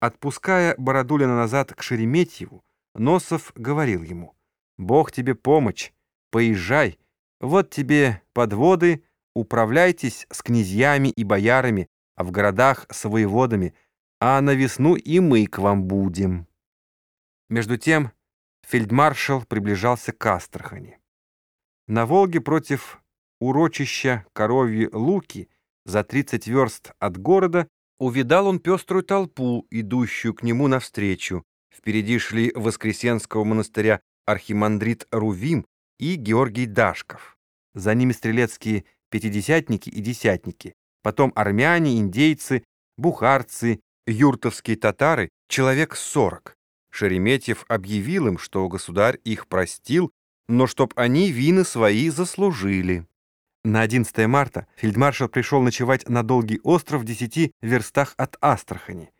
Отпуская Бородулина назад к Шереметьеву, Носов говорил ему, «Бог тебе помощь, поезжай, вот тебе подводы, управляйтесь с князьями и боярами, а в городах с воеводами, а на весну и мы к вам будем». Между тем фельдмаршал приближался к Астрахани. На Волге против урочища Коровьи Луки за 30 верст от города увидал он пеструю толпу, идущую к нему навстречу. Впереди шли Воскресенского монастыря архимандрит Рувим и Георгий Дашков. За ними стрелецкие пятидесятники и десятники, потом армяне, индейцы, бухарцы, юртовские татары, человек сорок. Шереметьев объявил им, что государь их простил, но чтоб они вины свои заслужили. На 11 марта фельдмаршал пришел ночевать на долгий остров в десяти верстах от Астрахани.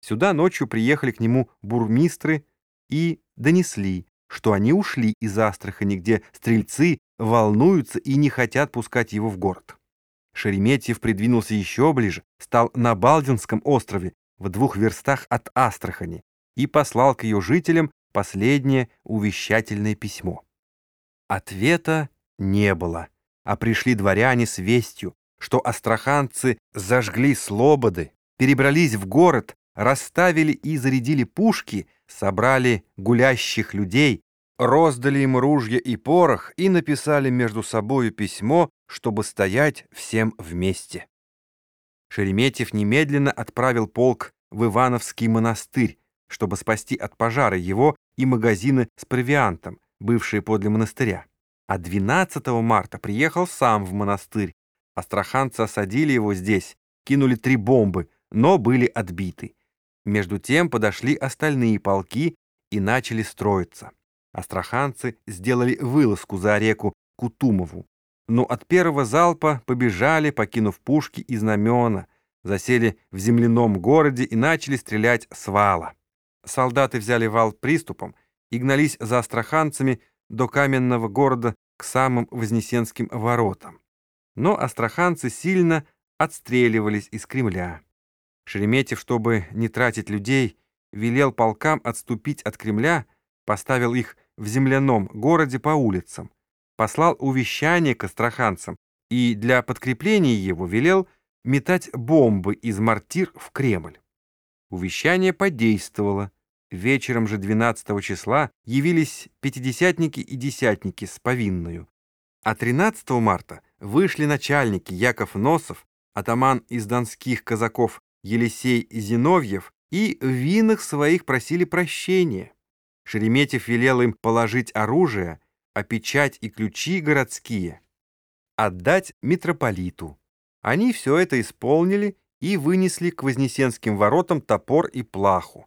Сюда ночью приехали к нему бурмистры и донесли, что они ушли из Астрахани, где стрельцы волнуются и не хотят пускать его в город. Шереметьев придвинулся еще ближе, стал на Балдинском острове, в двух верстах от Астрахани, и послал к ее жителям последнее увещательное письмо. Ответа не было а пришли дворяне с вестью, что астраханцы зажгли слободы, перебрались в город, расставили и зарядили пушки, собрали гулящих людей, роздали им ружья и порох и написали между собою письмо, чтобы стоять всем вместе. Шереметьев немедленно отправил полк в Ивановский монастырь, чтобы спасти от пожара его и магазины с провиантом, бывшие подле монастыря а 12 марта приехал сам в монастырь. Астраханцы осадили его здесь, кинули три бомбы, но были отбиты. Между тем подошли остальные полки и начали строиться. Астраханцы сделали вылазку за реку Кутумову. Но от первого залпа побежали, покинув пушки и знамена, засели в земляном городе и начали стрелять с вала. Солдаты взяли вал приступом и гнались за астраханцами до каменного города к самым Вознесенским воротам. Но астраханцы сильно отстреливались из Кремля. Шереметьев, чтобы не тратить людей, велел полкам отступить от Кремля, поставил их в земляном городе по улицам, послал увещание к астраханцам и для подкрепления его велел метать бомбы из мортир в Кремль. Увещание подействовало. Вечером же 12 числа явились пятидесятники и десятники с повинною. А 13 марта вышли начальники Яков Носов, атаман из донских казаков Елисей Зиновьев, и в винах своих просили прощения. Шереметьев велел им положить оружие, а печать и ключи городские отдать митрополиту. Они все это исполнили и вынесли к Вознесенским воротам топор и плаху.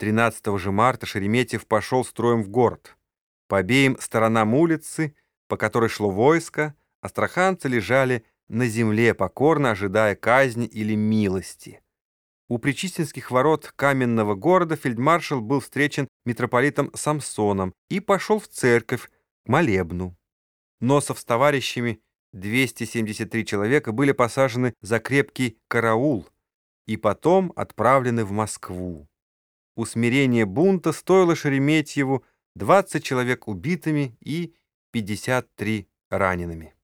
13 же марта Шереметьев пошел строем в город. По обеим сторонам улицы, по которой шло войско, астраханцы лежали на земле, покорно ожидая казни или милости. У Причистинских ворот каменного города фельдмаршал был встречен митрополитом Самсоном и пошел в церковь к молебну. Носов с товарищами, 273 человека, были посажены за крепкий караул и потом отправлены в Москву усмирение бунта стоило Шереметьеву 20 человек убитыми и 53 ранеными.